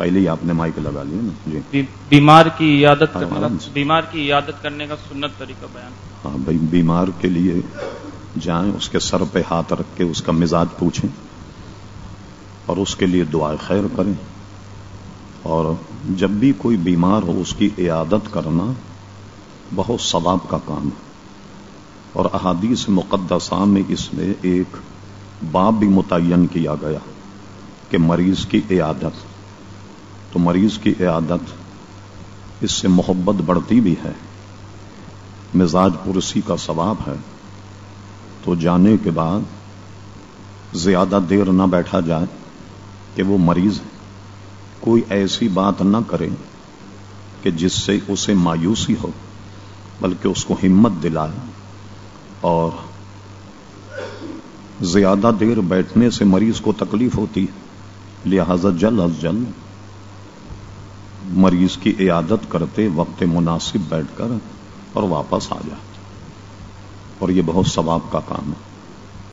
پہلے ہی آپ نے مائک لگا لیا نا۔ جی۔ بی- بیمار کی عیادت ہاں، سے۔ بیمار کی عیادت کرنے کا سنت طریقہ بیان۔ ہاں بھائی بیمار کے لیے جائیں اس کے سر پہ ہاتھ رکھ کے اس کا مزاج پوچھیں اور اس کے لیے دعا خیر کریں۔ اور جب بھی کوئی بیمار ہو اس کی عیادت کرنا بہت ثواب کا کام ہے۔ اور احادیث مقدسہ میں اس میں ایک باب بھی متعین کیا گیا کہ مریض کی عیادت۔ تو مریض کی عیادت اس سے محبت بڑھتی بھی ہے۔ مزاج پرسی کا ثواب ہے۔ تو جانے کے بعد زیادہ دیر نہ بیٹھا جائے کہ وہ مریض کوئی ایسی بات نہ کرے کہ جس سے اسے مایوسی ہو، بلکہ اس کو ہمت دلائے۔ اور زیادہ دیر بیٹھنے سے مریض کو تکلیف ہوتی ہے، لہذا جلد از جلد مریض کی عیادت کرتے وقت مناسب بیٹھ کر اور واپس آ جاتے اور یہ بہت ثواب کا کام ہے۔